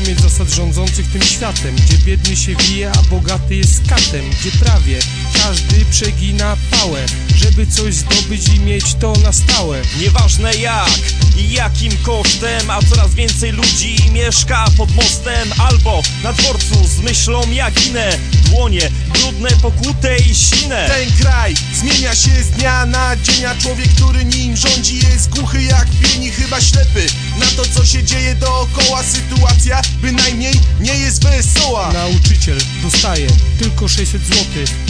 zasad rządzących tym światem Gdzie biedny się wije, a bogaty jest katem Gdzie prawie każdy przegina pałę. Żeby coś zdobyć i mieć to na stałe. Nieważne jak i jakim kosztem A coraz więcej ludzi mieszka pod mostem Albo na dworcu z myślą jak inne Dłonie brudne, pokute i sine Ten kraj zmienia się z dnia na dzień A człowiek, który nim rządzi jest głuchy jak chyba ślepy. Na to co się dzieje dookoła Sytuacja bynajmniej nie jest wesoła. Nauczyciel dostaje tylko 600 zł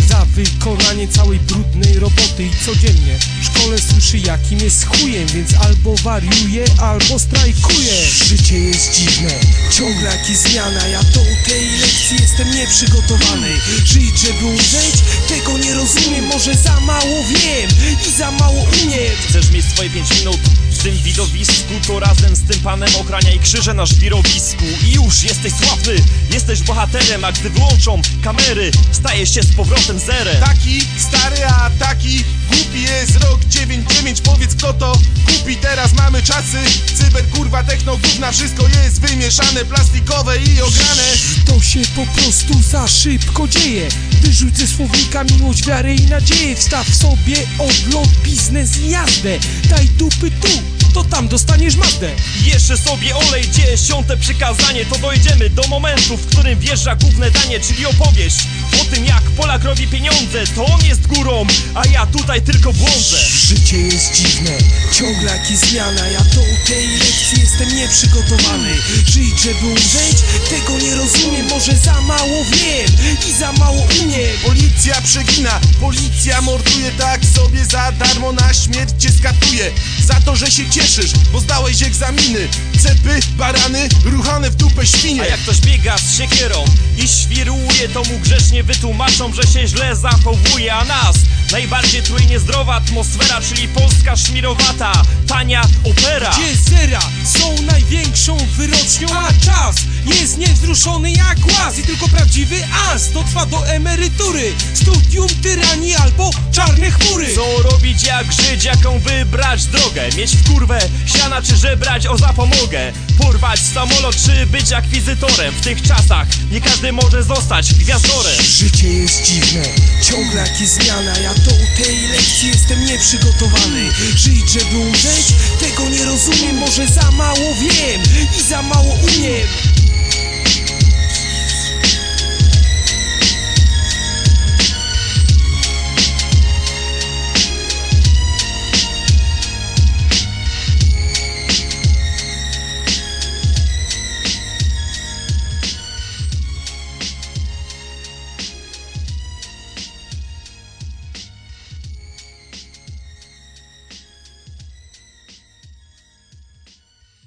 Za wykonanie całej brudnej roboty. I codziennie w szkole słyszy jakim jest chujem Więc albo wariuje, albo strajkuje. Życie jest dziwne, ciągle jakieś zmiana Ja do tej lekcji jestem nieprzygotowany. Żyć, żeby umrzeć? Tego nie rozumiem. Może za mało wiem i za mało umiem. Chcesz mieć swoje 5 minut tym widowisku To razem z tym panem ochraniaj krzyże na żwirowisku. I już jesteś sławny, jesteś bohaterem A gdy wyłączą kamery, stajesz się z powrotem zerem. Taki stary, a taki głupi jest rok 99 Powiedz kto to kupi, teraz mamy czasy. Cyber, kurwa, techno, gówna Wszystko jest wymieszane, plastikowe i ograne. To się po prostu za szybko dzieje. Wyrzuć ze słownika miłość, wiarę i nadzieję. Wstaw sobie odlot, biznes i jazdę. Daj dupy tu, to tam dostaniesz Mazdę Jeszcze sobie olej dziesiąte przykazanie. To dojdziemy do momentu, w którym wjeżdża główne danie Czyli opowieść o tym jak Polak robi pieniądze. To on jest górą, a ja tutaj tylko błądzę. Życie jest dziwne, ciągle jakieś zmiana Ja do tej lekcji jestem nieprzygotowany. Żyć, żeby umrzeć? Tego nie rozumiem Może za mało wiem i za mało umiem Policja przegina, policja morduje tak sobie za darmo na śmierć cię skatuje. Za to, że się cieszysz, bo zdałeś egzaminy. Cepy, barany, ruchane w dupę A świnie jak ktoś biega z siekierą i świruje To mu grzecznie wytłumaczą, że się źle zachowuje A nas najbardziej truje niezdrowa atmosfera Czyli polska szmirowata, tania opera. Gdzie zera? Są największą wyrocznią A czas jest niewzruszony jak łaz. I tylko prawdziwy as dotrwa do emerytury. Studium tyranii albo chmury Jak żyć, jaką wybrać drogę? Mieć w kurwę siana czy żebrać? O zapomogę. Porwać samolot czy być akwizytorem? W tych czasach nie każdy może zostać gwiazdorem. Życie jest dziwne, ciągle jakieś zmiana Ja do tej lekcji jestem nieprzygotowany. Żyć, żeby umrzeć? Tego nie rozumiem, może za mało wiem i za mało umiem